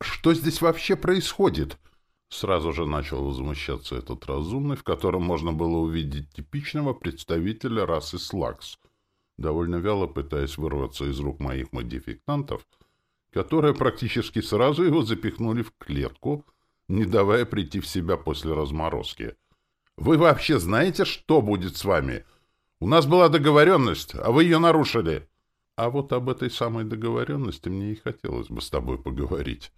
Что здесь вообще происходит?» Сразу же начал возмущаться этот разумный, в котором можно было увидеть типичного представителя расы Слакс, довольно вяло пытаясь вырваться из рук моих модификантов, которые практически сразу его запихнули в клетку, не давая прийти в себя после разморозки. «Вы вообще знаете, что будет с вами? У нас была договоренность, а вы ее нарушили!» «А вот об этой самой договоренности мне и хотелось бы с тобой поговорить».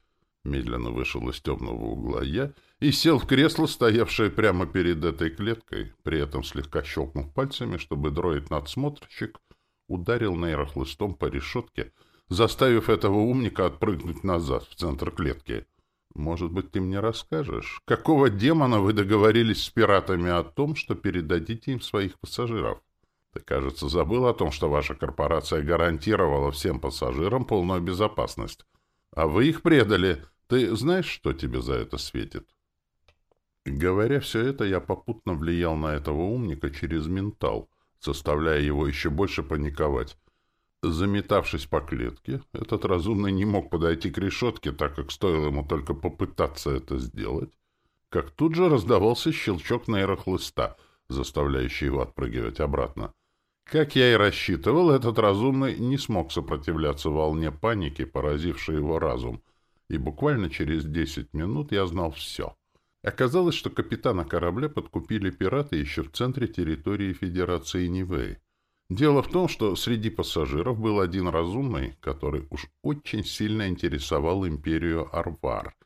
Медленно вышел из темного угла я и сел в кресло, стоявшее прямо перед этой клеткой, при этом слегка щелкнув пальцами, чтобы дроид-надсмотрщик ударил нейрохлыстом по решетке, заставив этого умника отпрыгнуть назад, в центр клетки. «Может быть, ты мне расскажешь, какого демона вы договорились с пиратами о том, что передадите им своих пассажиров? Ты, кажется, забыл о том, что ваша корпорация гарантировала всем пассажирам полную безопасность. А вы их предали. Ты знаешь, что тебе за это светит?» Говоря все это, я попутно влиял на этого умника через ментал, заставляя его еще больше паниковать. Заметавшись по клетке, этот разумный не мог подойти к решетке, так как стоило ему только попытаться это сделать, как тут же раздавался щелчок нейрохлыста, заставляющий его отпрыгивать обратно. Как я и рассчитывал, этот разумный не смог сопротивляться волне паники, поразившей его разум, и буквально через десять минут я знал все. Оказалось, что капитана корабля подкупили пираты еще в центре территории Федерации Нивэй. Дело в том, что среди пассажиров был один разумный, который уж очень сильно интересовал империю Арвар,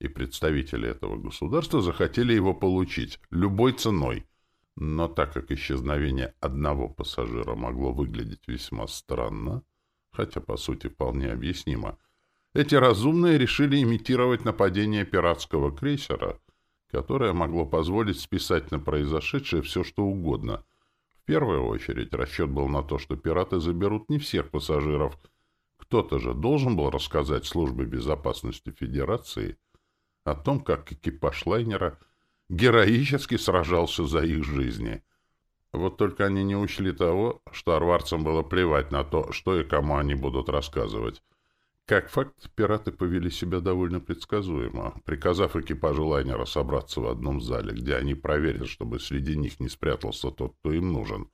и представители этого государства захотели его получить любой ценой. Но так как исчезновение одного пассажира могло выглядеть весьма странно, хотя по сути вполне объяснимо, эти разумные решили имитировать нападение пиратского крейсера, которое могло позволить списать на произошедшее все что угодно — в первую очередь расчет был на то, что пираты заберут не всех пассажиров. Кто-то же должен был рассказать службе безопасности Федерации о том, как экипаж лайнера героически сражался за их жизни. Вот только они не учли того, что арварцам было плевать на то, что и кому они будут рассказывать. Как факт, пираты повели себя довольно предсказуемо, приказав экипажу лайнера собраться в одном зале, где они проверят, чтобы среди них не спрятался тот, кто им нужен.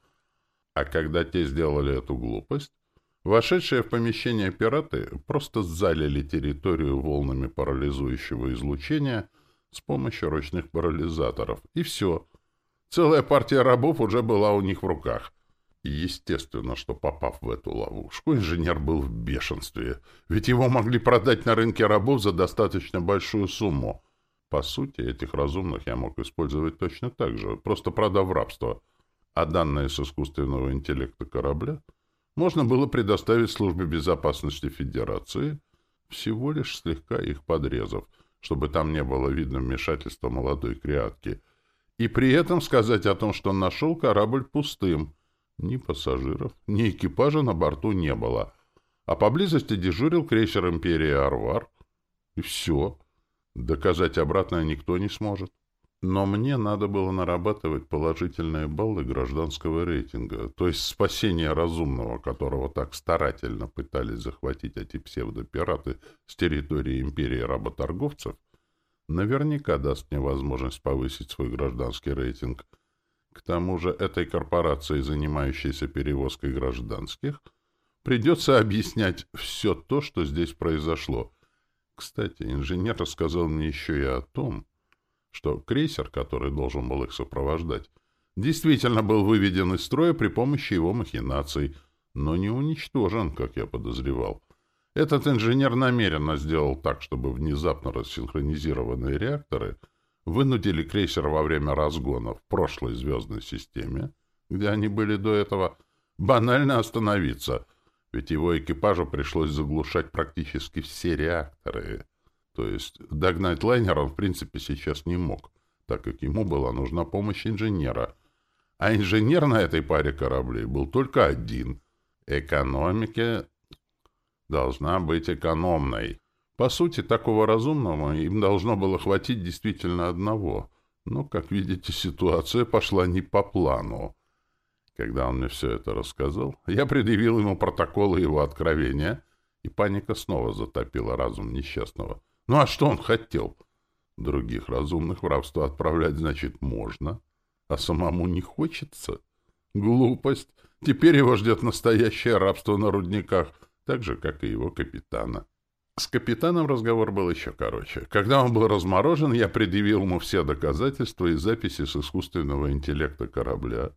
А когда те сделали эту глупость, вошедшие в помещение пираты просто залили территорию волнами парализующего излучения с помощью ручных парализаторов. И все. Целая партия рабов уже была у них в руках. Естественно, что попав в эту ловушку, инженер был в бешенстве, ведь его могли продать на рынке рабов за достаточно большую сумму. По сути, этих разумных я мог использовать точно так же, просто продав рабство. А данные с искусственного интеллекта корабля можно было предоставить службе безопасности Федерации, всего лишь слегка их подрезав, чтобы там не было видно вмешательства молодой креатки, и при этом сказать о том, что нашел корабль пустым — ни пассажиров, ни экипажа на борту не было, а поблизости дежурил крейсер «Империя Арвар». И все. Доказать обратное никто не сможет. Но мне надо было нарабатывать положительные баллы гражданского рейтинга, то есть спасение разумного, которого так старательно пытались захватить эти псевдопираты с территории империи работорговцев, наверняка даст мне возможность повысить свой гражданский рейтинг – к тому же этой корпорации, занимающейся перевозкой гражданских, придется объяснять все то, что здесь произошло. Кстати, инженер рассказал мне еще и о том, что крейсер, который должен был их сопровождать, действительно был выведен из строя при помощи его махинаций, но не уничтожен, как я подозревал. Этот инженер намеренно сделал так, чтобы внезапно рассинхронизированные реакторы — вынудили крейсер во время разгона в прошлой звездной системе, где они были до этого, банально остановиться, ведь его экипажу пришлось заглушать практически все реакторы. То есть догнать лайнер он, в принципе, сейчас не мог, так как ему была нужна помощь инженера. А инженер на этой паре кораблей был только один. Экономика должна быть экономной. По сути, такого разумного им должно было хватить действительно одного. Но, как видите, ситуация пошла не по плану. Когда он мне все это рассказал, я предъявил ему протоколы его откровения, и паника снова затопила разум несчастного. Ну а что он хотел? Других разумных в рабство отправлять, значит, можно, а самому не хочется. Глупость. Теперь его ждет настоящее рабство на рудниках, так же, как и его капитана. С капитаном разговор был еще короче. Когда он был разморожен, я предъявил ему все доказательства и записи с искусственного интеллекта корабля,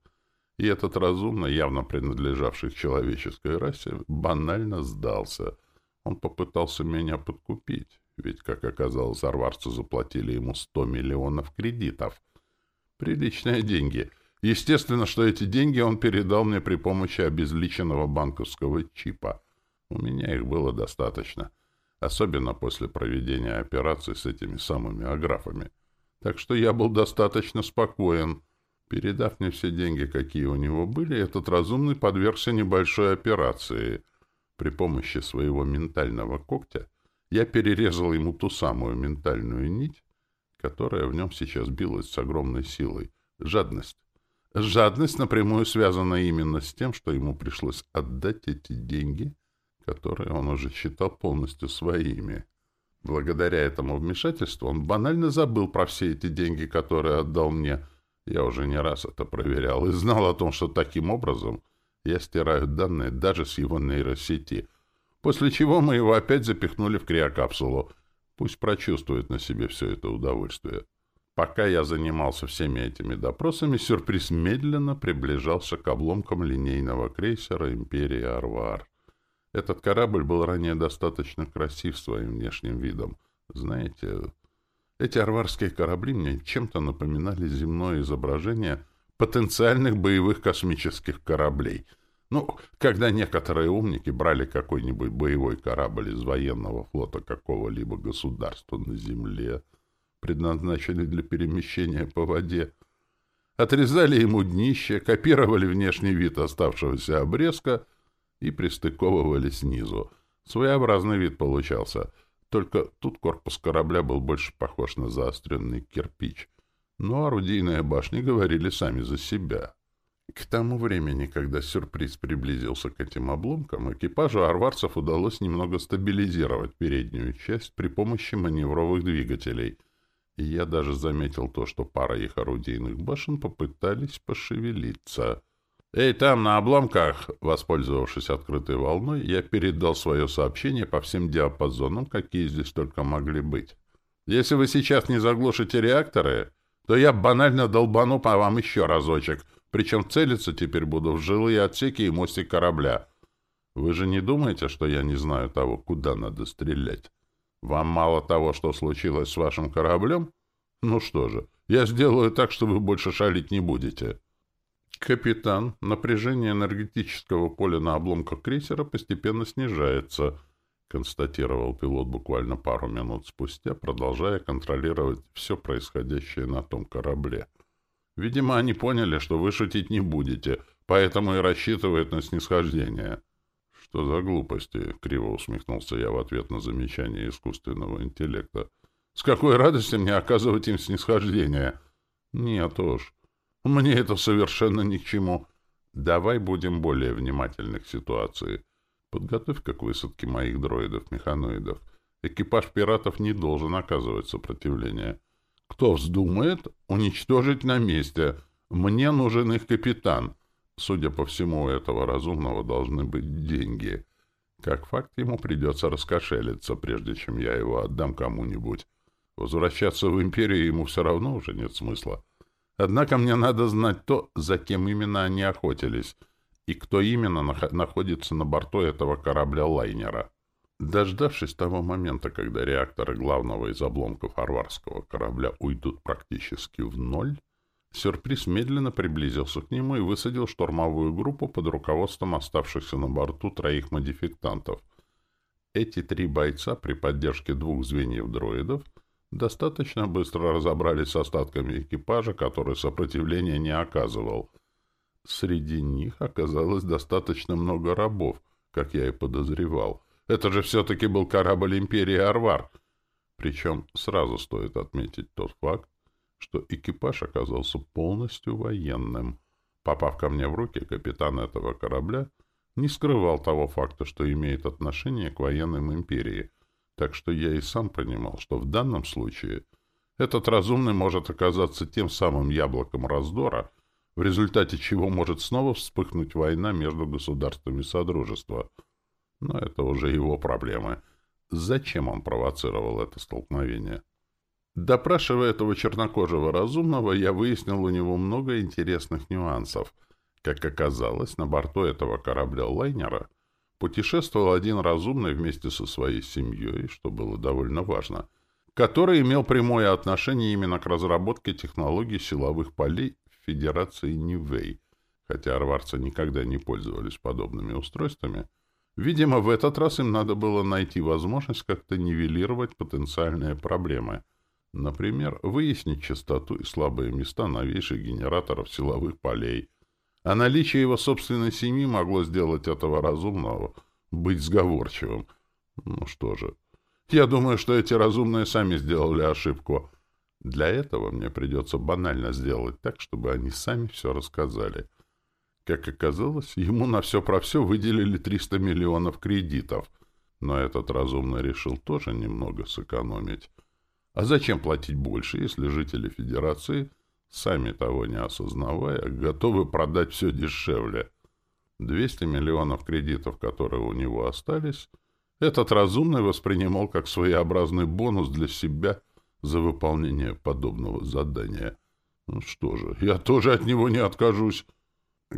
и этот разумно, явно принадлежавший человеческой расе, банально сдался. Он попытался меня подкупить, ведь, как оказалось, арварцы заплатили ему сто миллионов кредитов. Приличные деньги. Естественно, что эти деньги он передал мне при помощи обезличенного банковского чипа. У меня их было достаточно. — особенно после проведения операции с этими самыми аграфами. Так что я был достаточно спокоен. Передав мне все деньги, какие у него были, этот разумный подвергся небольшой операции. При помощи своего ментального когтя я перерезал ему ту самую ментальную нить, которая в нем сейчас билась с огромной силой. Жадность. Жадность напрямую связана именно с тем, что ему пришлось отдать эти деньги которые он уже считал полностью своими. Благодаря этому вмешательству он банально забыл про все эти деньги, которые отдал мне. Я уже не раз это проверял и знал о том, что таким образом я стираю данные даже с его нейросети. После чего мы его опять запихнули в криокапсулу. Пусть прочувствует на себе все это удовольствие. Пока я занимался всеми этими допросами, сюрприз медленно приближался к обломкам линейного крейсера «Империя Арвар». Этот корабль был ранее достаточно красив своим внешним видом. Знаете, эти арварские корабли мне чем-то напоминали земное изображение потенциальных боевых космических кораблей. Ну, когда некоторые умники брали какой-нибудь боевой корабль из военного флота какого-либо государства на Земле, предназначенный для перемещения по воде, отрезали ему днище, копировали внешний вид оставшегося обрезка — и пристыковывали снизу. Своеобразный вид получался. Только тут корпус корабля был больше похож на заостренный кирпич. Но орудийные башни говорили сами за себя. К тому времени, когда сюрприз приблизился к этим обломкам, экипажу арварцев удалось немного стабилизировать переднюю часть при помощи маневровых двигателей. И я даже заметил то, что пара их орудийных башен попытались пошевелиться — «Эй, там, на обломках!» Воспользовавшись открытой волной, я передал свое сообщение по всем диапазонам, какие здесь только могли быть. «Если вы сейчас не заглушите реакторы, то я банально долбану по вам еще разочек, причем целиться теперь буду в жилые отсеки и мостик корабля. Вы же не думаете, что я не знаю того, куда надо стрелять? Вам мало того, что случилось с вашим кораблем? Ну что же, я сделаю так, что вы больше шалить не будете». «Капитан, напряжение энергетического поля на обломках крейсера постепенно снижается», констатировал пилот буквально пару минут спустя, продолжая контролировать все происходящее на том корабле. «Видимо, они поняли, что вы шутить не будете, поэтому и рассчитывают на снисхождение». «Что за глупости?» — криво усмехнулся я в ответ на замечание искусственного интеллекта. «С какой радостью мне оказывать им снисхождение?» «Нет уж». Мне это совершенно ни к чему. Давай будем более внимательны к ситуации. Подготовь-ка к высадке моих дроидов-механоидов. Экипаж пиратов не должен оказывать сопротивление. Кто вздумает, уничтожить на месте. Мне нужен их капитан. Судя по всему, у этого разумного должны быть деньги. Как факт, ему придется раскошелиться, прежде чем я его отдам кому-нибудь. Возвращаться в империю ему все равно уже нет смысла. Однако мне надо знать то, за кем именно они охотились, и кто именно находится на борту этого корабля-лайнера. Дождавшись того момента, когда реакторы главного из обломков арварского корабля уйдут практически в ноль, сюрприз медленно приблизился к нему и высадил штурмовую группу под руководством оставшихся на борту троих модификтантов. Эти три бойца при поддержке двух звеньев дроидов — достаточно быстро разобрались с остатками экипажа, который сопротивления не оказывал. Среди них оказалось достаточно много рабов, как я и подозревал. Это же все-таки был корабль империи Арвар. Причем сразу стоит отметить тот факт, что экипаж оказался полностью военным. Попав ко мне в руки, капитан этого корабля не скрывал того факта, что имеет отношение к военным империи — Так что я и сам понимал, что в данном случае этот разумный может оказаться тем самым яблоком раздора, в результате чего может снова вспыхнуть война между государствами Содружества. Но это уже его проблемы. Зачем он провоцировал это столкновение? Допрашивая этого чернокожего разумного, я выяснил у него много интересных нюансов. Как оказалось, на борту этого корабля-лайнера путешествовал один разумный вместе со своей семьей, что было довольно важно, который имел прямое отношение именно к разработке технологий силовых полей в Федерации Нивэй, хотя арварцы никогда не пользовались подобными устройствами. Видимо, в этот раз им надо было найти возможность как-то нивелировать потенциальные проблемы — Например, выяснить частоту и слабые места новейших генераторов силовых полей. А наличие его собственной семьи могло сделать этого разумного быть сговорчивым. Ну что же, я думаю, что эти разумные сами сделали ошибку. Для этого мне придется банально сделать так, чтобы они сами все рассказали. Как оказалось, ему на все про все выделили 300 миллионов кредитов. Но этот разумный решил тоже немного сэкономить. А зачем платить больше, если жители Федерации, сами того не осознавая, готовы продать все дешевле? 200 миллионов кредитов, которые у него остались, этот разумный воспринимал как своеобразный бонус для себя за выполнение подобного задания. Ну что же, я тоже от него не откажусь.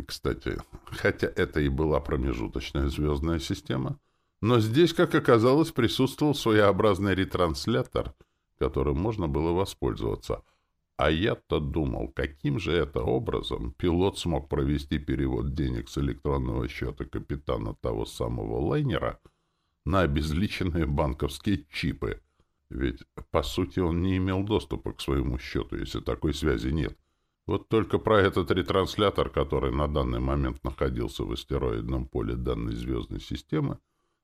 Кстати, хотя это и была промежуточная звездная система, но здесь, как оказалось, присутствовал своеобразный ретранслятор — которым можно было воспользоваться. А я-то думал, каким же это образом пилот смог провести перевод денег с электронного счета капитана того самого лайнера на обезличенные банковские чипы. Ведь, по сути, он не имел доступа к своему счету, если такой связи нет. Вот только про этот ретранслятор, который на данный момент находился в астероидном поле данной звездной системы,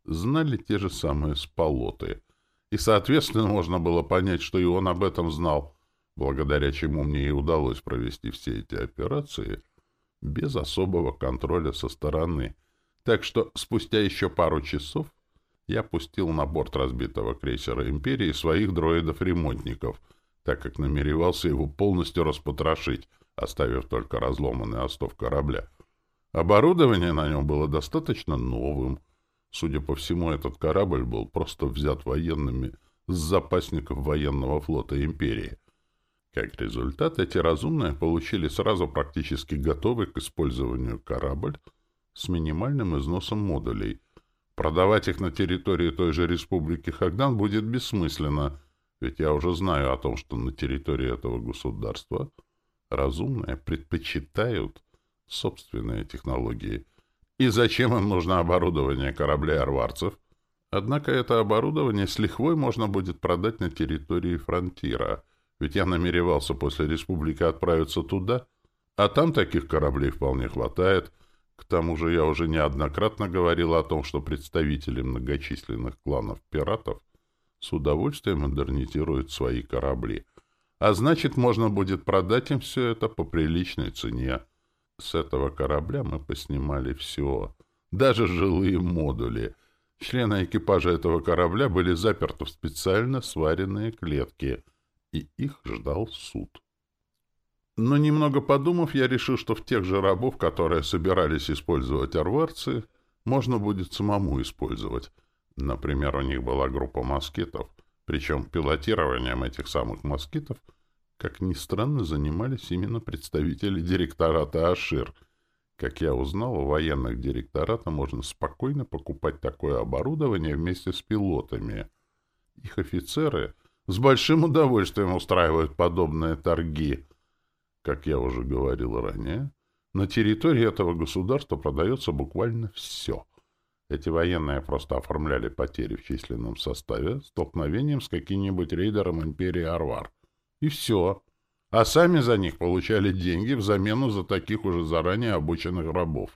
знали те же самые сполоты — и, соответственно, можно было понять, что и он об этом знал, благодаря чему мне и удалось провести все эти операции без особого контроля со стороны. Так что спустя еще пару часов я пустил на борт разбитого крейсера «Империи» своих дроидов-ремонтников, так как намеревался его полностью распотрошить, оставив только разломанный остов корабля. Оборудование на нем было достаточно новым, Судя по всему, этот корабль был просто взят военными с запасников военного флота империи. Как результат, эти разумные получили сразу практически готовый к использованию корабль с минимальным износом модулей. Продавать их на территории той же республики Хагдан будет бессмысленно, ведь я уже знаю о том, что на территории этого государства разумные предпочитают собственные технологии – и зачем им нужно оборудование кораблей арварцев? Однако это оборудование с лихвой можно будет продать на территории фронтира, ведь я намеревался после республики отправиться туда, а там таких кораблей вполне хватает. К тому же я уже неоднократно говорил о том, что представители многочисленных кланов пиратов с удовольствием модернизируют свои корабли. А значит, можно будет продать им все это по приличной цене. С этого корабля мы поснимали все, даже жилые модули. Члены экипажа этого корабля были заперты в специально сваренные клетки, и их ждал суд. Но немного подумав, я решил, что в тех же рабов, которые собирались использовать арварцы, можно будет самому использовать. Например, у них была группа москитов, причем пилотированием этих самых москитов — как ни странно, занимались именно представители директората «Ашир». Как я узнал, у военных директората можно спокойно покупать такое оборудование вместе с пилотами. Их офицеры с большим удовольствием устраивают подобные торги. Как я уже говорил ранее, на территории этого государства продается буквально все. Эти военные просто оформляли потери в численном составе столкновением с каким-нибудь рейдером империи Арвар. И все. А сами за них получали деньги в замену за таких уже заранее обученных рабов.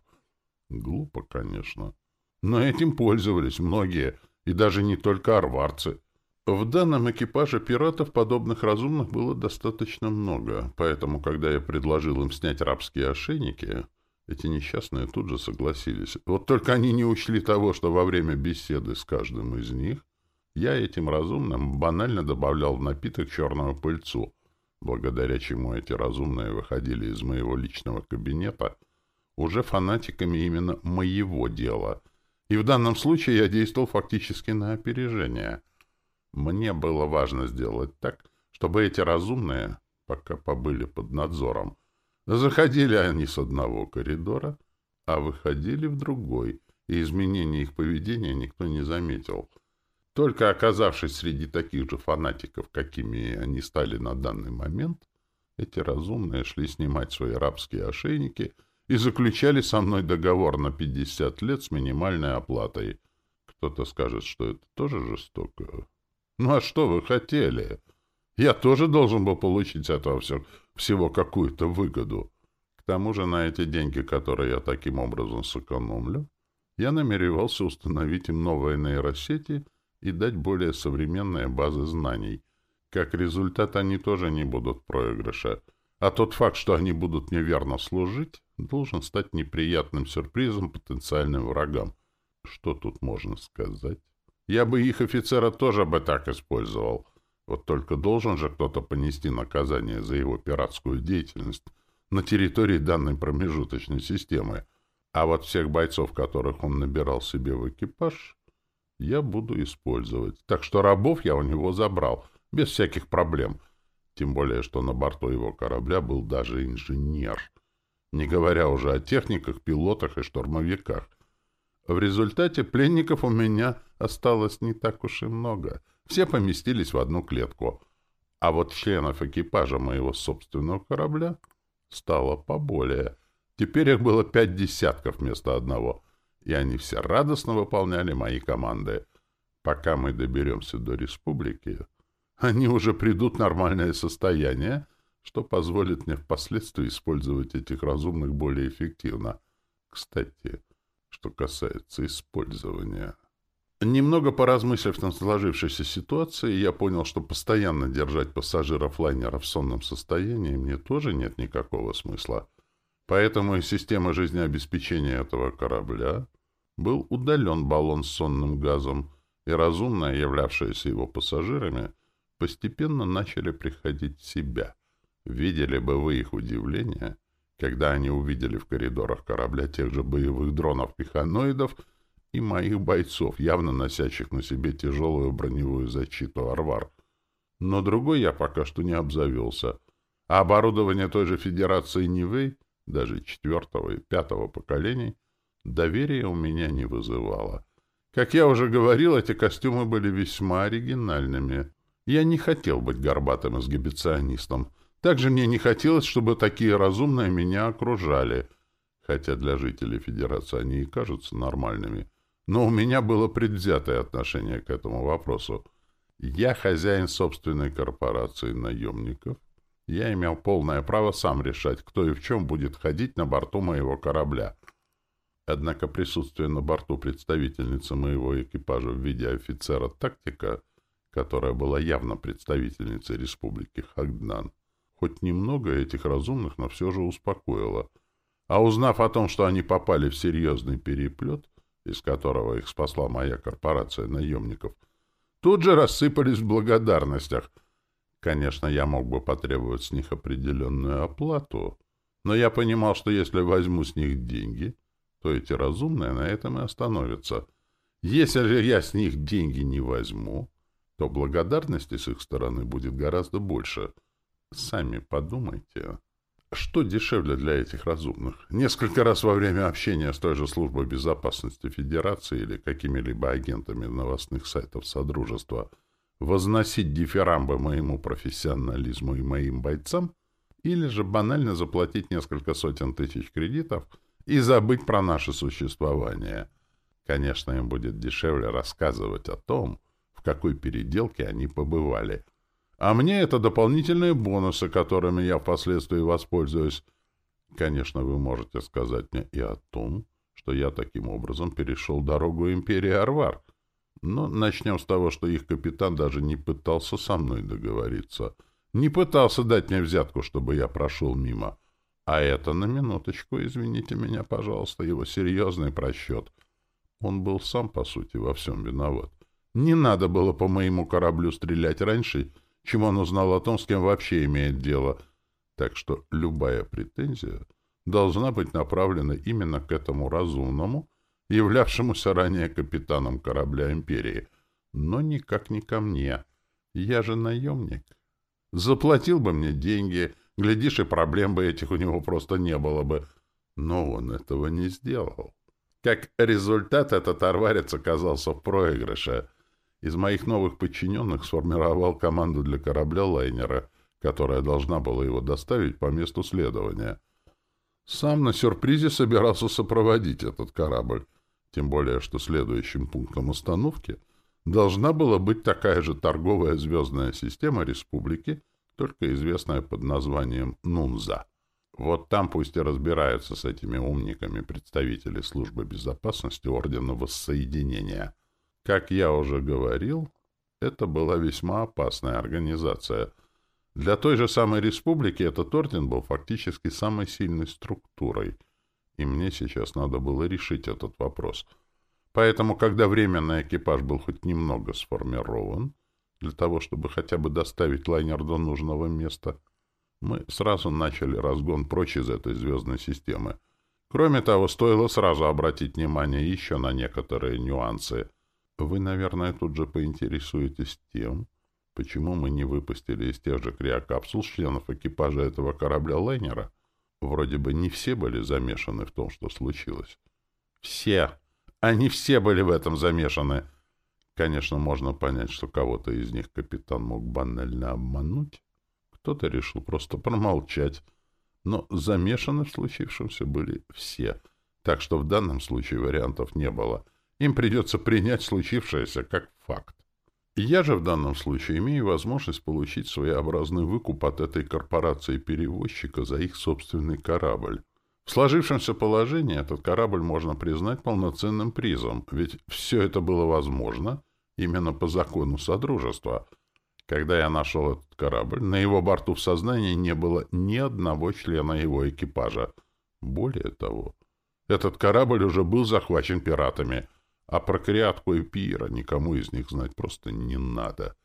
Глупо, конечно. Но этим пользовались многие, и даже не только арварцы. В данном экипаже пиратов подобных разумных было достаточно много, поэтому, когда я предложил им снять рабские ошейники, эти несчастные тут же согласились. Вот только они не учли того, что во время беседы с каждым из них Я этим разумным банально добавлял в напиток черную пыльцу, благодаря чему эти разумные выходили из моего личного кабинета уже фанатиками именно моего дела. И в данном случае я действовал фактически на опережение. Мне было важно сделать так, чтобы эти разумные, пока побыли под надзором, заходили они с одного коридора, а выходили в другой, и изменения их поведения никто не заметил. Только оказавшись среди таких же фанатиков, какими они стали на данный момент, эти разумные шли снимать свои рабские ошейники и заключали со мной договор на 50 лет с минимальной оплатой. Кто-то скажет, что это тоже жестоко. Ну а что вы хотели? Я тоже должен был получить с этого все, всего какую-то выгоду. К тому же на эти деньги, которые я таким образом сэкономлю, я намеревался установить им новые нейросети и дать более современные базы знаний. Как результат, они тоже не будут в. А тот факт, что они будут мне верно служить, должен стать неприятным сюрпризом потенциальным врагам. Что тут можно сказать? Я бы их офицера тоже бы так использовал. Вот только должен же кто-то понести наказание за его пиратскую деятельность на территории данной промежуточной системы. А вот всех бойцов, которых он набирал себе в экипаж, я буду использовать. Так что рабов я у него забрал, без всяких проблем. Тем более, что на борту его корабля был даже инженер. Не говоря уже о техниках, пилотах и штурмовиках. В результате пленников у меня осталось не так уж и много. Все поместились в одну клетку. А вот членов экипажа моего собственного корабля стало поболее — Теперь их было пять десятков вместо одного, и они все радостно выполняли мои команды. Пока мы доберемся до республики, они уже придут в нормальное состояние, что позволит мне впоследствии использовать этих разумных более эффективно. Кстати, что касается использования... Немного поразмыслив над сложившейся ситуацией, я понял, что постоянно держать пассажиров лайнера в сонном состоянии мне тоже нет никакого смысла. Поэтому из системы жизнеобеспечения этого корабля был удален баллон с сонным газом, и разумные, являвшиеся его пассажирами, постепенно начали приходить в себя. Видели бы вы их удивление, когда они увидели в коридорах корабля тех же боевых дронов-пеханоидов и моих бойцов, явно носящих на себе тяжелую броневую защиту «Арвар». Но другой я пока что не обзавелся, а оборудование той же Федерации Нивэй даже четвертого и пятого поколений, доверия у меня не вызывало. Как я уже говорил, эти костюмы были весьма оригинальными. Я не хотел быть горбатым эксгибиционистом. Также мне не хотелось, чтобы такие разумные меня окружали. Хотя для жителей Федерации они и кажутся нормальными. Но у меня было предвзятое отношение к этому вопросу. Я хозяин собственной корпорации наемников, я имел полное право сам решать, кто и в чем будет ходить на борту моего корабля. Однако присутствие на борту представительницы моего экипажа в виде офицера тактика, которая была явно представительницей республики Хагдан, хоть немного этих разумных, но все же успокоило. А узнав о том, что они попали в серьезный переплет, из которого их спасла моя корпорация наемников, тут же рассыпались в благодарностях — Конечно, я мог бы потребовать с них определенную оплату, но я понимал, что если возьму с них деньги, то эти разумные на этом и остановятся. Если же я с них деньги не возьму, то благодарности с их стороны будет гораздо больше. Сами подумайте. Что дешевле для этих разумных? Несколько раз во время общения с той же службой безопасности Федерации или какими-либо агентами новостных сайтов Содружества – возносить дифирамбы моему профессионализму и моим бойцам, или же банально заплатить несколько сотен тысяч кредитов и забыть про наше существование. Конечно, им будет дешевле рассказывать о том, в какой переделке они побывали. А мне это дополнительные бонусы, которыми я впоследствии воспользуюсь. Конечно, вы можете сказать мне и о том, что я таким образом перешел дорогу империи Арвар — но начнем с того, что их капитан даже не пытался со мной договориться. Не пытался дать мне взятку, чтобы я прошел мимо. А это на минуточку, извините меня, пожалуйста, его серьезный просчет. Он был сам, по сути, во всем виноват. Не надо было по моему кораблю стрелять раньше, чем он узнал о том, с кем вообще имеет дело. Так что любая претензия должна быть направлена именно к этому разумному, являвшемуся ранее капитаном корабля Империи, но никак не ко мне. Я же наемник. Заплатил бы мне деньги, глядишь, и проблем бы этих у него просто не было бы. Но он этого не сделал. Как результат, этот арварец оказался в проигрыше. Из моих новых подчиненных сформировал команду для корабля-лайнера, которая должна была его доставить по месту следования. Сам на сюрпризе собирался сопроводить этот корабль, тем более, что следующим пунктом остановки должна была быть такая же торговая звездная система республики, только известная под названием Нунза. Вот там пусть и разбираются с этими умниками представители службы безопасности Ордена Воссоединения. Как я уже говорил, это была весьма опасная организация. Для той же самой республики этот орден был фактически самой сильной структурой, и мне сейчас надо было решить этот вопрос. Поэтому, когда временный экипаж был хоть немного сформирован, для того, чтобы хотя бы доставить лайнер до нужного места — мы сразу начали разгон прочь из этой звездной системы. Кроме того, стоило сразу обратить внимание еще на некоторые нюансы. Вы, наверное, тут же поинтересуетесь тем, почему мы не выпустили из тех же криокапсул членов экипажа этого корабля-лайнера. Вроде бы не все были замешаны в том, что случилось. Все! Они все были в этом замешаны! Конечно, можно понять, что кого-то из них капитан мог банально обмануть, кто-то решил просто промолчать. Но замешаны в случившемся были все. Так что в данном случае вариантов не было. Им придется принять случившееся как факт. Я же в данном случае имею возможность получить своеобразный выкуп от этой корпорации-перевозчика за их собственный корабль. В сложившемся положении этот корабль можно признать полноценным призом, ведь все это было возможно именно по закону Содружества — когда я нашел этот корабль, на его борту в сознании не было ни одного члена его экипажа. Более того, этот корабль уже был захвачен пиратами, а про Криатку и Пира никому из них знать просто не надо.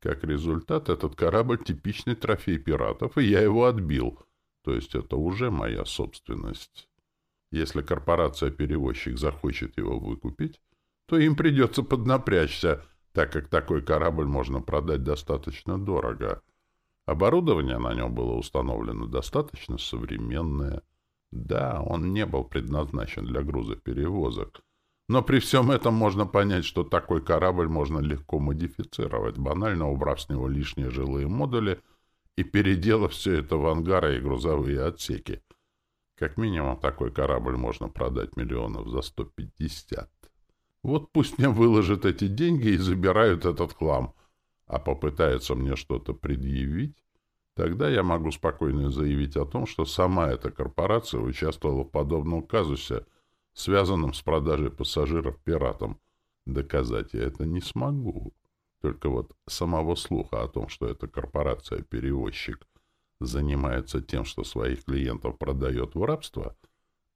Как результат, этот корабль — типичный трофей пиратов, и я его отбил, то есть это уже моя собственность. Если корпорация-перевозчик захочет его выкупить, то им придется поднапрячься — так как такой корабль можно продать достаточно дорого. Оборудование на нем было установлено достаточно современное. Да, он не был предназначен для грузоперевозок, но при всем этом можно понять, что такой корабль можно легко модифицировать, банально убрав с него лишние жилые модули и переделав все это в ангары и грузовые отсеки. Как минимум, такой корабль можно продать миллионов за 150. Вот пусть мне выложат эти деньги и забирают этот хлам. А попытаются мне что-то предъявить, тогда я могу спокойно заявить о том, что сама эта корпорация участвовала в подобном казусе, связанном с продажей пассажиров пиратам. Доказать я это не смогу. Только вот самого слуха о том, что эта корпорация-перевозчик занимается тем, что своих клиентов продает в рабство,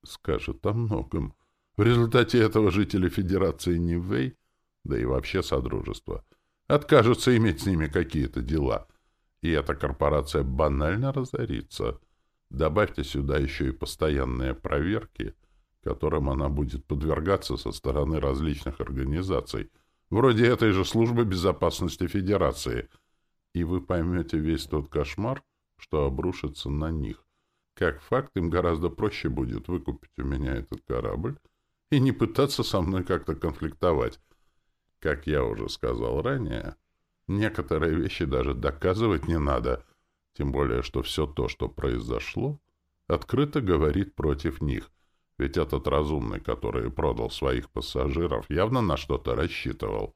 скажет о многом. В результате этого жители Федерации Нивэй, да и вообще Содружества, откажутся иметь с ними какие-то дела, и эта корпорация банально разорится. Добавьте сюда еще и постоянные проверки, которым она будет подвергаться со стороны различных организаций, вроде этой же службы безопасности Федерации, и вы поймете весь тот кошмар, что обрушится на них. Как факт, им гораздо проще будет выкупить у меня этот корабль, и не пытаться со мной как-то конфликтовать. Как я уже сказал ранее, некоторые вещи даже доказывать не надо, тем более, что все то, что произошло, открыто говорит против них, ведь этот разумный, который продал своих пассажиров, явно на что-то рассчитывал.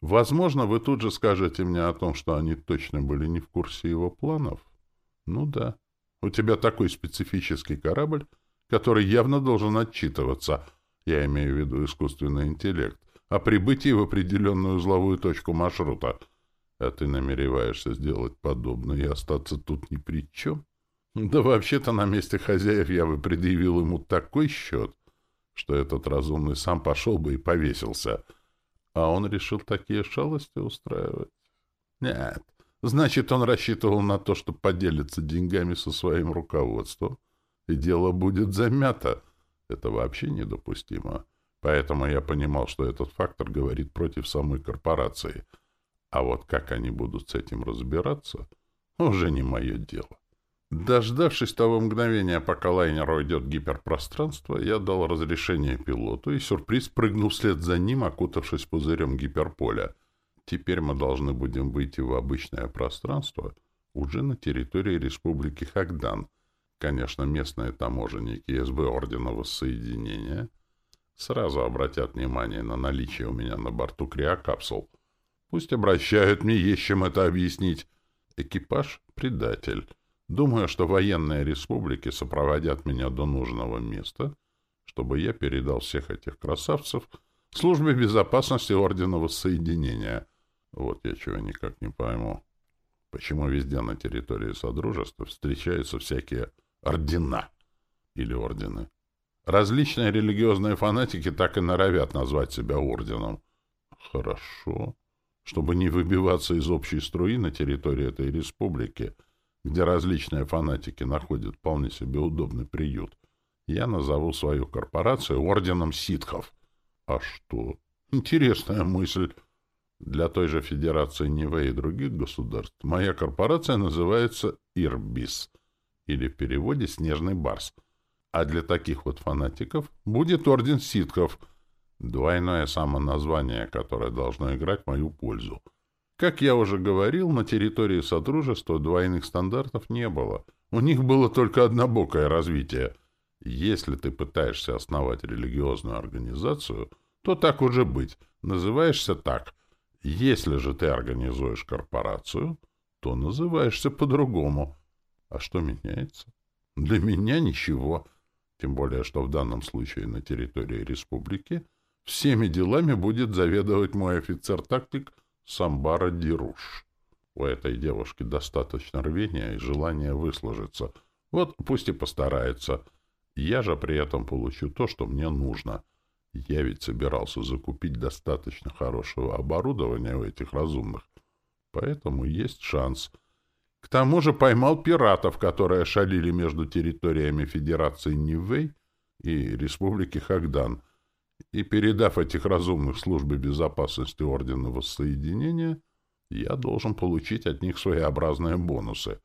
Возможно, вы тут же скажете мне о том, что они точно были не в курсе его планов. Ну да, у тебя такой специфический корабль, который явно должен отчитываться — я имею в виду искусственный интеллект, о прибытии в определенную узловую точку маршрута. А ты намереваешься сделать подобное и остаться тут ни при чем? Да вообще-то на месте хозяев я бы предъявил ему такой счет, что этот разумный сам пошел бы и повесился. А он решил такие шалости устраивать? Нет. Значит, он рассчитывал на то, что поделится деньгами со своим руководством, и дело будет замято. Это вообще недопустимо. Поэтому я понимал, что этот фактор говорит против самой корпорации. А вот как они будут с этим разбираться, уже не мое дело. Дождавшись того мгновения, пока лайнер уйдет в гиперпространство, я дал разрешение пилоту, и сюрприз прыгнул вслед за ним, окутавшись пузырем гиперполя. Теперь мы должны будем выйти в обычное пространство уже на территории Республики Хагдан. Конечно, местные таможенники СБ Ордена Воссоединения — сразу обратят внимание на наличие у меня на борту криокапсул. Пусть обращают, мне есть чем это объяснить. Экипаж — предатель. Думаю, что военные республики сопроводят меня до нужного места, чтобы я передал всех этих красавцев службе безопасности Ордена Воссоединения. Вот я чего никак не пойму. Почему везде на территории Содружества встречаются всякие ордена или ордены? Различные религиозные фанатики так и норовят назвать себя орденом. Хорошо. Чтобы не выбиваться из общей струи на территории этой республики, где различные фанатики находят вполне себе удобный приют, я назову свою корпорацию орденом ситхов. А что? Интересная мысль. Для той же Федерации Нивы и других государств моя корпорация называется Ирбис, или в переводе «Снежный барс». А для таких вот фанатиков будет Орден Ситков, двойное самоназвание, которое должно играть мою пользу. Как я уже говорил, на территории Содружества двойных стандартов не было. У них было только однобокое развитие. Если ты пытаешься основать религиозную организацию, то так уже быть. Называешься так. Если же ты организуешь корпорацию, то называешься по-другому. А что меняется? Для меня ничего. Тем более, что в данном случае на территории республики всеми делами будет заведовать мой офицер-тактик Самбара Дируш. У этой девушки достаточно рвения и желания выслужиться. Вот пусть и постарается. Я же при этом получу то, что мне нужно. Я ведь собирался закупить достаточно хорошего оборудования у этих разумных. Поэтому есть шанс — к тому же поймал пиратов, которые шалили между территориями Федерации Нивэй и Республики Хагдан, и, передав этих разумных службе безопасности Ордена Воссоединения, я должен получить от них своеобразные бонусы.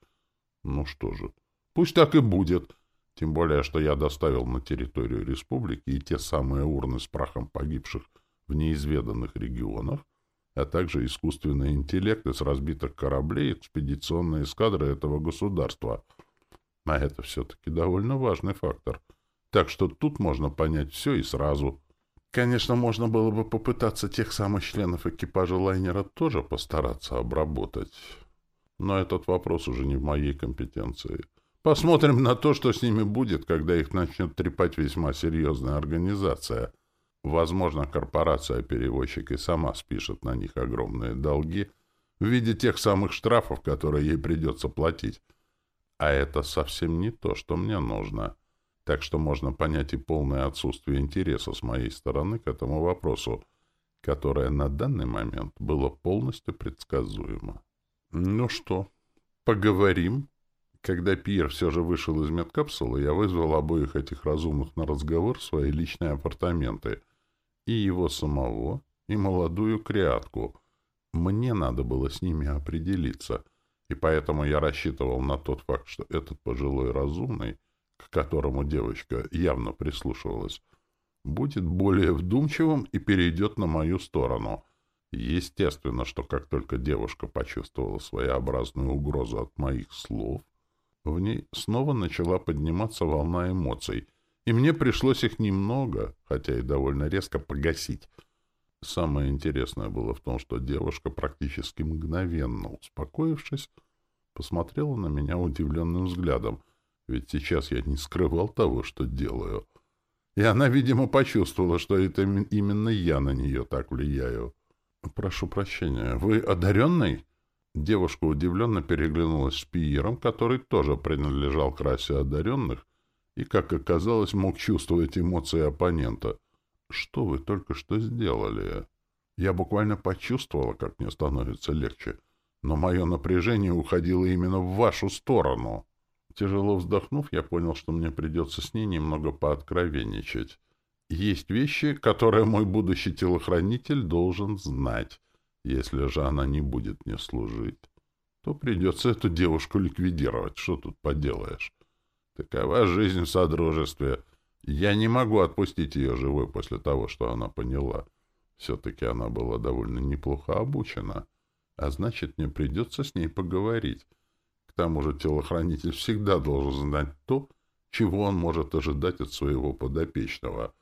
Ну что же, пусть так и будет, тем более, что я доставил на территорию республики и те самые урны с прахом погибших в неизведанных регионах, а также искусственный интеллект из разбитых кораблей экспедиционной эскадры этого государства. А это все-таки довольно важный фактор. Так что тут можно понять все и сразу. Конечно, можно было бы попытаться тех самых членов экипажа лайнера тоже постараться обработать. Но этот вопрос уже не в моей компетенции. Посмотрим на то, что с ними будет, когда их начнет трепать весьма серьезная организация — Возможно, корпорация-перевозчик и сама спишет на них огромные долги в виде тех самых штрафов, которые ей придется платить. А это совсем не то, что мне нужно. Так что можно понять и полное отсутствие интереса с моей стороны к этому вопросу, которое на данный момент было полностью предсказуемо. Ну что, поговорим? Когда Пьер все же вышел из медкапсулы, я вызвал обоих этих разумных на разговор в свои личные апартаменты — и его самого, и молодую креатку. Мне надо было с ними определиться, и поэтому я рассчитывал на тот факт, что этот пожилой разумный, к которому девочка явно прислушивалась, будет более вдумчивым и перейдет на мою сторону. Естественно, что как только девушка почувствовала своеобразную угрозу от моих слов, в ней снова начала подниматься волна эмоций — и мне пришлось их немного, хотя и довольно резко, погасить. Самое интересное было в том, что девушка, практически мгновенно успокоившись, посмотрела на меня удивленным взглядом, ведь сейчас я не скрывал того, что делаю. И она, видимо, почувствовала, что это именно я на нее так влияю. «Прошу прощения, вы одаренный?» Девушка удивленно переглянулась с Пиером, который тоже принадлежал к расе одаренных, и, как оказалось, мог чувствовать эмоции оппонента. «Что вы только что сделали?» Я буквально почувствовала, как мне становится легче, но мое напряжение уходило именно в вашу сторону. Тяжело вздохнув, я понял, что мне придется с ней немного пооткровенничать. Есть вещи, которые мой будущий телохранитель должен знать. Если же она не будет мне служить, то придется эту девушку ликвидировать. Что тут поделаешь? Такова жизнь в Содружестве. Я не могу отпустить ее живой после того, что она поняла. Все-таки она была довольно неплохо обучена. А значит, мне придется с ней поговорить. Тому же телохранитель всегда должен знать то, чего он может ожидать от своего подопечного.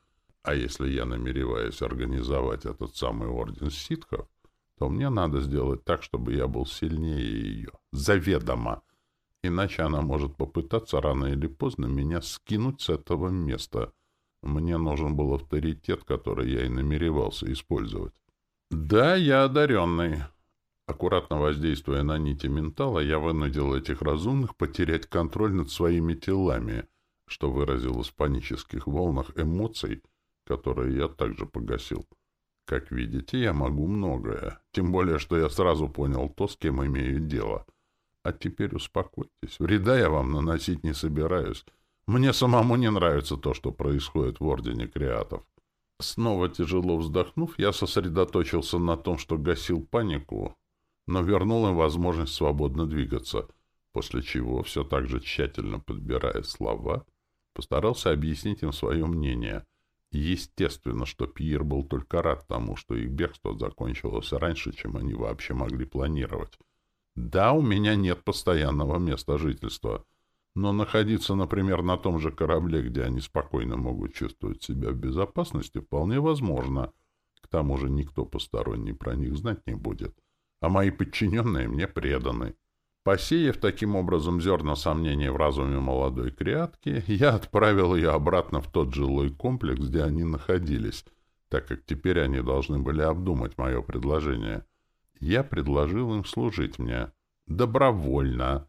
А если я намереваюсь организовать этот самый орден ситхов, то мне надо сделать так, чтобы я был сильнее ее. Заведомо иначе она может попытаться рано или поздно меня скинуть с этого места. Мне нужен был авторитет, который я и намеревался использовать. Да, я одаренный. Аккуратно воздействуя на нити ментала, я вынудил этих разумных потерять контроль над своими телами, что выразилось в панических волнах эмоций, которые я также погасил. Как видите, я могу многое, тем более, что я сразу понял то, с кем имею дело — а теперь успокойтесь. Вреда я вам наносить не собираюсь. Мне самому не нравится то, что происходит в Ордене Креатов. Снова тяжело вздохнув, я сосредоточился на том, что гасил панику, но вернул им возможность свободно двигаться, после чего, все так же тщательно подбирая слова, постарался объяснить им свое мнение. Естественно, что Пьер был только рад тому, что их бегство закончилось раньше, чем они вообще могли планировать. Да, у меня нет постоянного места жительства, но находиться, например, на том же корабле, где они спокойно могут чувствовать себя в безопасности, вполне возможно. К тому же никто посторонний про них знать не будет, а мои подчиненные мне преданы. Посеяв таким образом зерна сомнений в разуме молодой креатки, я отправил ее обратно в тот жилой комплекс, где они находились, так как теперь они должны были обдумать мое предложение — я предложил им служить мне. Добровольно.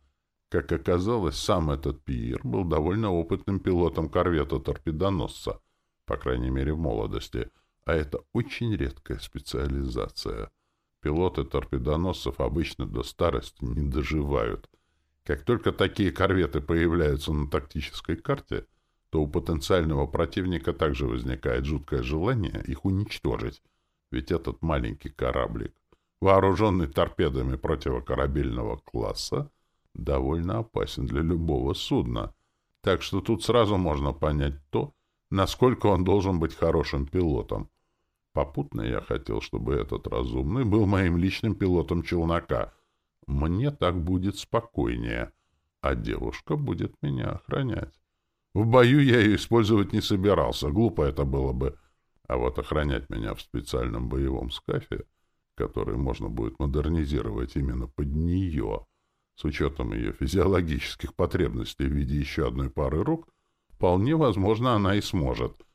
Как оказалось, сам этот Пиер был довольно опытным пилотом корвета-торпедоносца, по крайней мере в молодости, а это очень редкая специализация. Пилоты торпедоносцев обычно до старости не доживают. Как только такие корветы появляются на тактической карте, то у потенциального противника также возникает жуткое желание их уничтожить, ведь этот маленький кораблик вооруженный торпедами противокорабельного класса, довольно опасен для любого судна. Так что тут сразу можно понять то, насколько он должен быть хорошим пилотом. Попутно я хотел, чтобы этот разумный был моим личным пилотом челнока. Мне так будет спокойнее, а девушка будет меня охранять. В бою я ее использовать не собирался, глупо это было бы. А вот охранять меня в специальном боевом скафе который можно будет модернизировать именно под нее, с учетом ее физиологических потребностей в виде еще одной пары рук, вполне возможно, она и сможет.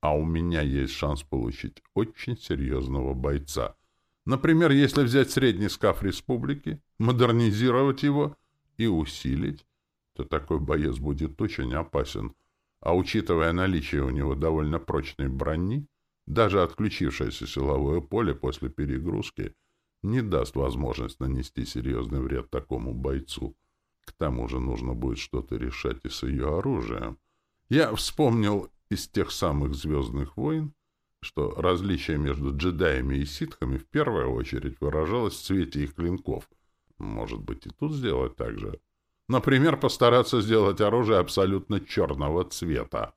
А у меня есть шанс получить очень серьезного бойца. Например, если взять средний скаф республики, модернизировать его и усилить, то такой боец будет очень опасен. А учитывая наличие у него довольно прочной брони, даже отключившееся силовое поле после перегрузки не даст возможность нанести серьезный вред такому бойцу. К тому же нужно будет что-то решать и с ее оружием. Я вспомнил из тех самых «Звездных войн», что различие между джедаями и ситхами в первую очередь выражалось в цвете их клинков. Может быть, и тут сделать так же. Например, постараться сделать оружие абсолютно черного цвета.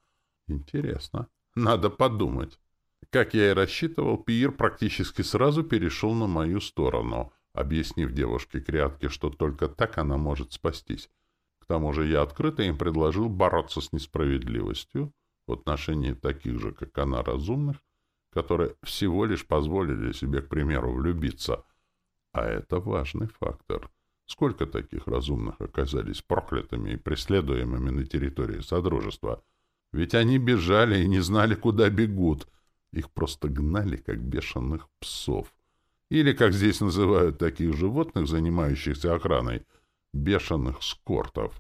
Интересно. Надо подумать. Как я и рассчитывал, Пиир практически сразу перешел на мою сторону, объяснив девушке-крятке, что только так она может спастись. К тому же я открыто им предложил бороться с несправедливостью в отношении таких же, как она, разумных, которые всего лишь позволили себе, к примеру, влюбиться. А это важный фактор. Сколько таких разумных оказались проклятыми и преследуемыми на территории Содружества? Ведь они бежали и не знали, куда бегут — их просто гнали, как бешеных псов. Или, как здесь называют таких животных, занимающихся охраной, бешеных скортов.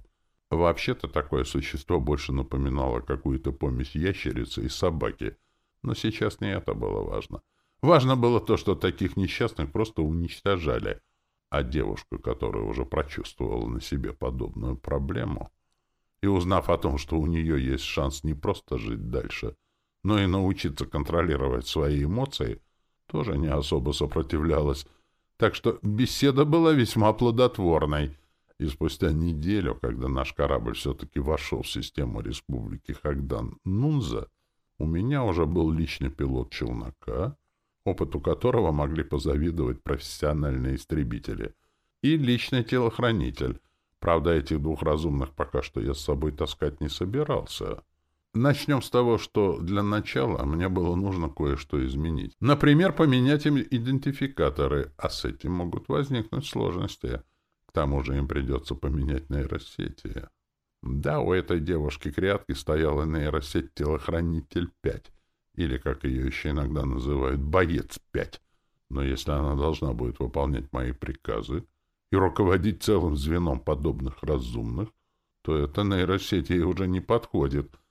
Вообще-то такое существо больше напоминало какую-то помесь ящерицы и собаки. Но сейчас не это было важно. Важно было то, что таких несчастных просто уничтожали, а девушка, которая уже прочувствовала на себе подобную проблему, и узнав о том, что у нее есть шанс не просто жить дальше, но и научиться контролировать свои эмоции, тоже не особо сопротивлялась. Так что беседа была весьма плодотворной. И спустя неделю, когда наш корабль все-таки вошел в систему Республики Хагдан-Нунза, у меня уже был личный пилот челнока, опыту которого могли позавидовать профессиональные истребители, и личный телохранитель. Правда, этих двух разумных пока что я с собой таскать не собирался. Начнем с того, что для начала мне было нужно кое-что изменить. Например, поменять им идентификаторы, а с этим могут возникнуть сложности. Тому же им придется поменять нейросети. Да, у этой девушки-крятки стояла нейросеть «Телохранитель-5», или, как ее еще иногда называют, «Боец-5». Но если она должна будет выполнять мои приказы и руководить целым звеном подобных разумных, то эта нейросеть ей уже не подходит —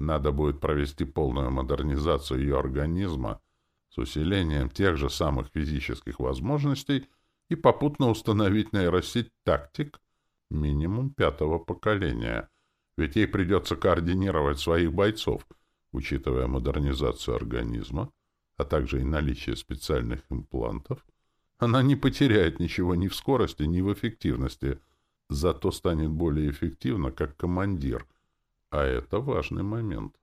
надо будет провести полную модернизацию ее организма с усилением тех же самых физических возможностей и попутно установить нейросеть тактик минимум пятого поколения, ведь ей придется координировать своих бойцов, учитывая модернизацию организма, а также и наличие специальных имплантов. Она не потеряет ничего ни в скорости, ни в эффективности, зато станет более эффективна как командир — а это важный момент.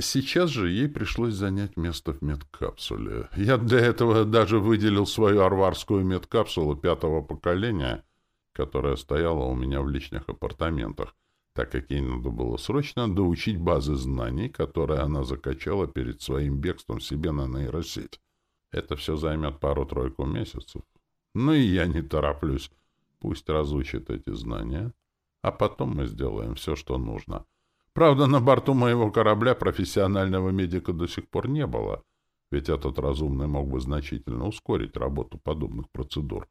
Сейчас же ей пришлось занять место в медкапсуле. Я для этого даже выделил свою арварскую медкапсулу пятого поколения, которая стояла у меня в личных апартаментах, так как ей надо было срочно доучить базы знаний, которые она закачала перед своим бегством себе на нейросеть. Это все займет пару-тройку месяцев. Ну и я не тороплюсь. Пусть разучит эти знания, а потом мы сделаем все, что нужно — Правда, на борту моего корабля профессионального медика до сих пор не было, ведь этот разумный мог бы значительно ускорить работу подобных процедур.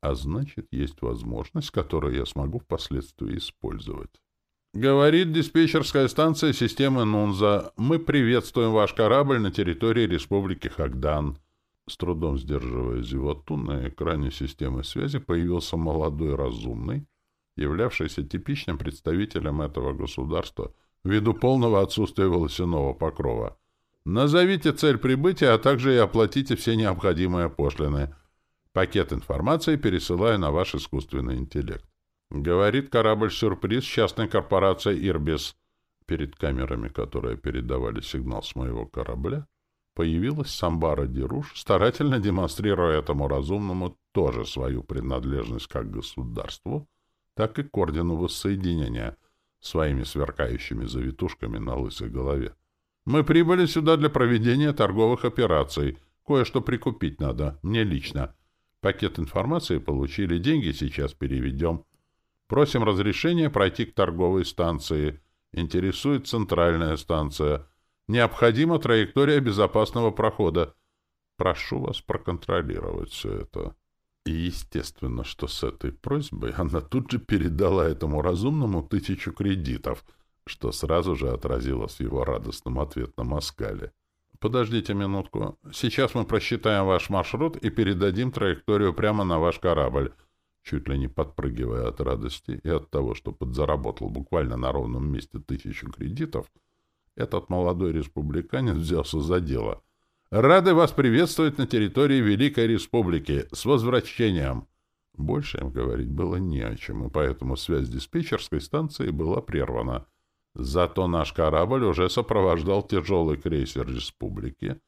А значит, есть возможность, которую я смогу впоследствии использовать. Говорит диспетчерская станция системы Нунза. Мы приветствуем ваш корабль на территории Республики Хагдан. С трудом сдерживая зевоту, на экране системы связи появился молодой разумный, являвшийся типичным представителем этого государства ввиду полного отсутствия волосяного покрова. Назовите цель прибытия, а также и оплатите все необходимые пошлины. Пакет информации пересылаю на ваш искусственный интеллект. Говорит корабль-сюрприз частной корпорации «Ирбис». Перед камерами, которые передавали сигнал с моего корабля, появилась Самбара Дируш, старательно демонстрируя этому разумному тоже свою принадлежность как государству — так и к ордену воссоединения своими сверкающими завитушками на лысой голове. «Мы прибыли сюда для проведения торговых операций. Кое-что прикупить надо, мне лично. Пакет информации получили, деньги сейчас переведем. Просим разрешения пройти к торговой станции. Интересует центральная станция. Необходима траектория безопасного прохода. Прошу вас проконтролировать все это». И естественно, что с этой просьбой она тут же передала этому разумному тысячу кредитов, что сразу же отразилось в его радостном ответном оскале. «Подождите минутку. Сейчас мы просчитаем ваш маршрут и передадим траекторию прямо на ваш корабль». Чуть ли не подпрыгивая от радости и от того, что подзаработал буквально на ровном месте тысячу кредитов, этот молодой республиканец взялся за дело — Рады вас приветствовать на территории Великой Республики. С возвращением!» Больше им говорить было не о чем, и поэтому связь с диспетчерской станцией была прервана. Зато наш корабль уже сопровождал тяжелый крейсер Республики,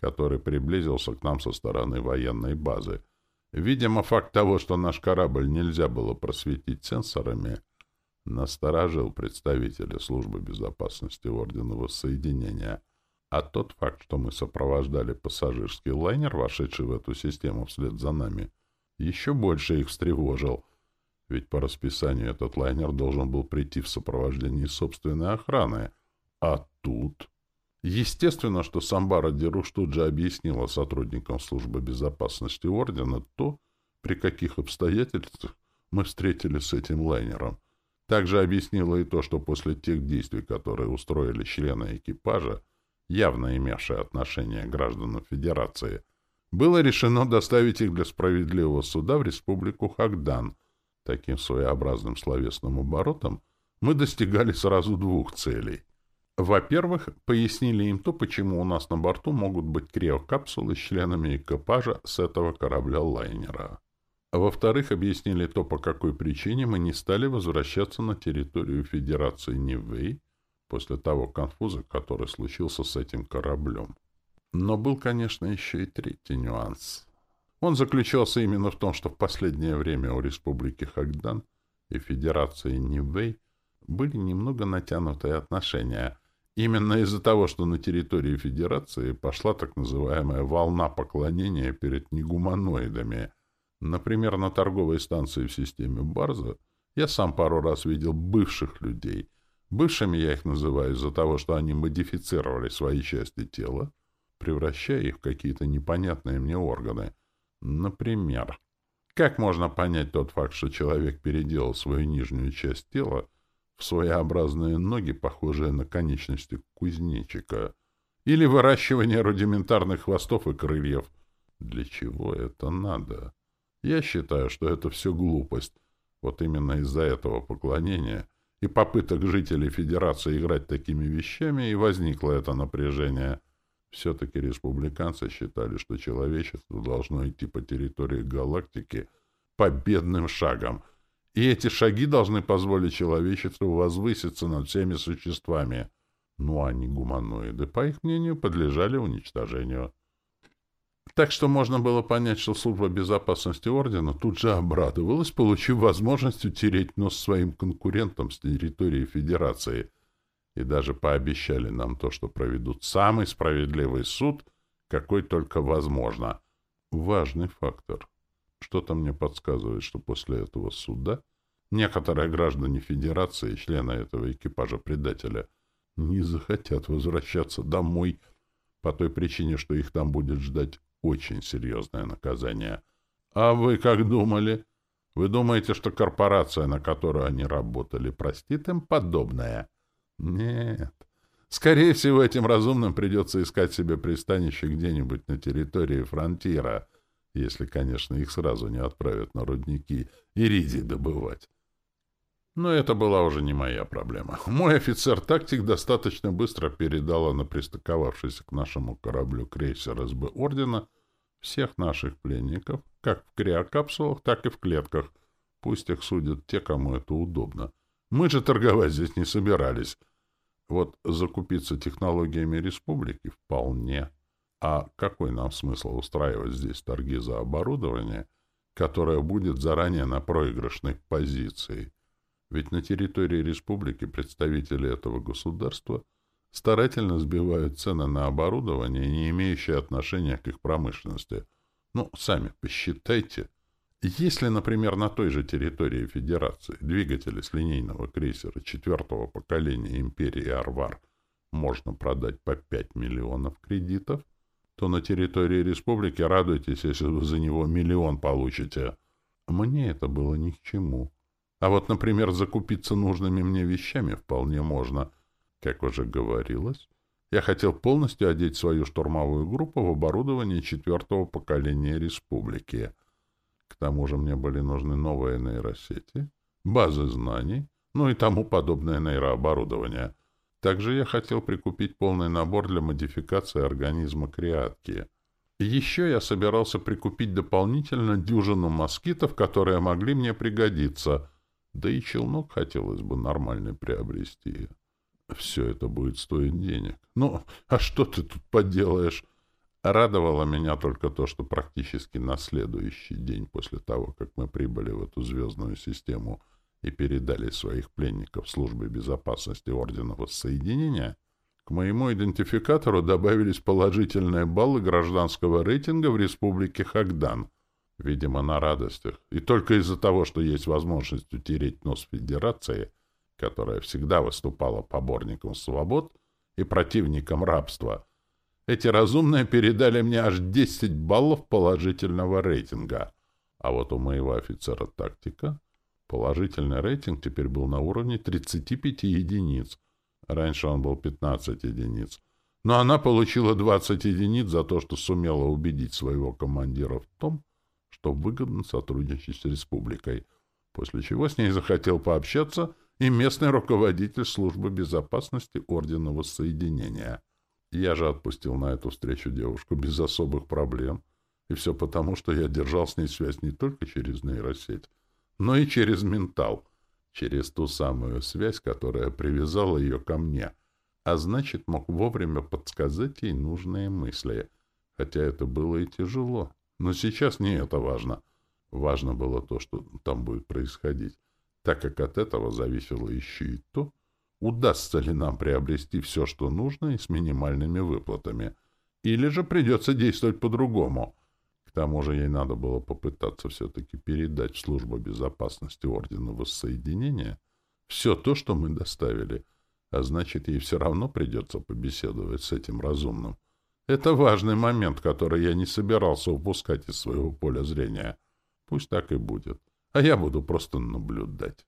который приблизился к нам со стороны военной базы. Видимо, факт того, что наш корабль нельзя было просветить сенсорами, насторожил представителя службы безопасности Ордена Воссоединения — а тот факт, что мы сопровождали пассажирский лайнер, вошедший в эту систему вслед за нами, еще больше их встревожил. Ведь по расписанию этот лайнер должен был прийти в сопровождении собственной охраны. А тут... Естественно, что Самбара Деруш тут же объяснила сотрудникам службы безопасности Ордена то, при каких обстоятельствах мы встретились с этим лайнером. Также объяснила и то, что после тех действий, которые устроили члены экипажа, явно имевшие отношение к гражданам Федерации, было решено доставить их для справедливого суда в республику Хагдан. Таким своеобразным словесным оборотом мы достигали сразу двух целей. Во-первых, пояснили им то, почему у нас на борту могут быть криокапсулы с членами экипажа с этого корабля-лайнера. Во-вторых, объяснили то, по какой причине мы не стали возвращаться на территорию Федерации Нивэй после того конфуза, который случился с этим кораблем. Но был, конечно, еще и третий нюанс. Он заключался именно в том, что в последнее время у Республики Хагдан и Федерации Нивэй были немного натянутые отношения. Именно из-за того, что на территории Федерации пошла так называемая волна поклонения перед негуманоидами. Например, на торговой станции в системе Барза я сам пару раз видел бывших людей. Бывшими я их называю из-за того, что они модифицировали свои части тела, превращая их в какие-то непонятные мне органы. Например, как можно понять тот факт, что человек переделал свою нижнюю часть тела в своеобразные ноги, похожие на конечности кузнечика, или выращивание рудиментарных хвостов и крыльев? Для чего это надо? Я считаю, что это все глупость. Вот именно из-за этого поклонения и попыток жителей Федерации играть такими вещами и возникло это напряжение — все-таки республиканцы считали, что человечество должно идти по территории галактики победным шагом, и эти шаги должны позволить человечеству возвыситься над всеми существами. Ну, а не гуманоиды, по их мнению, подлежали уничтожению. Так что можно было понять, что служба безопасности Ордена тут же обрадовалась, получив возможность утереть нос своим конкурентам с территории Федерации — и даже пообещали нам то, что проведут самый справедливый суд, какой только возможно. Важный фактор. Что-то мне подсказывает, что после этого суда некоторые граждане Федерации, члены этого экипажа предателя, не захотят возвращаться домой по той причине, что их там будет ждать очень серьезное наказание. А вы как думали? Вы думаете, что корпорация, на которую они работали, простит им подобное? Нет. Скорее всего, этим разумным придется искать себе пристанище где-нибудь на территории фронтира, если, конечно, их сразу не отправят на рудники иридий добывать. Но это была уже не моя проблема. Мой офицер-тактик достаточно быстро передала на пристыковавшийся к нашему кораблю крейсер СБ Ордена всех наших пленников, как в криокапсулах, так и в клетках. Пусть их судят те, кому это удобно. Мы же торговать здесь не собирались. Вот закупиться технологиями республики вполне. А какой нам смысл устраивать здесь торги за оборудование, которое будет заранее на проигрышной позиции? Ведь на территории республики представители этого государства старательно сбивают цены на оборудование, не имеющее отношения к их промышленности. Ну, сами посчитайте – если, например, на той же территории Федерации двигатели с линейного крейсера четвертого поколения империи Арвар можно продать по 5 миллионов кредитов, то на территории республики радуйтесь, если вы за него миллион получите. Мне это было ни к чему. А вот, например, закупиться нужными мне вещами вполне можно. Как уже говорилось, я хотел полностью одеть свою штурмовую группу в оборудование четвертого поколения республики — к тому же мне были нужны новые нейросети, базы знаний, ну и тому подобное нейрооборудование. Также я хотел прикупить полный набор для модификации организма креатки. Еще я собирался прикупить дополнительно дюжину москитов, которые могли мне пригодиться, да и челнок хотелось бы нормальный приобрести. Все это будет стоить денег. Ну, а что ты тут поделаешь? Радовало меня только то, что практически на следующий день после того, как мы прибыли в эту звездную систему и передали своих пленников службе безопасности Ордена Воссоединения, к моему идентификатору добавились положительные баллы гражданского рейтинга в Республике Хагдан. Видимо, на радостях. И только из-за того, что есть возможность утереть нос Федерации, которая всегда выступала поборником свобод и противником рабства — эти разумные передали мне аж 10 баллов положительного рейтинга. А вот у моего офицера тактика положительный рейтинг теперь был на уровне 35 единиц. Раньше он был 15 единиц. но она получила 20 единиц за то, что сумела убедить своего командира в том, что выгодно сотрудничать с республикой, после чего с ней захотел пообщаться и местный руководитель службы безопасности Ордена Воссоединения. Я же отпустил на эту встречу девушку без особых проблем, и все потому, что я держал с ней связь не только через нейросеть, но и через ментал, через ту самую связь, которая привязала ее ко мне, а значит, мог вовремя подсказать ей нужные мысли, хотя это было и тяжело. Но сейчас не это важно. Важно было то, что там будет происходить, так как от этого зависело еще и то, удастся ли нам приобрести все, что нужно, и с минимальными выплатами. Или же придется действовать по-другому. К тому же ей надо было попытаться все-таки передать в службу безопасности Ордена Воссоединения все то, что мы доставили, а значит, ей все равно придется побеседовать с этим разумным. Это важный момент, который я не собирался упускать из своего поля зрения. Пусть так и будет. А я буду просто наблюдать.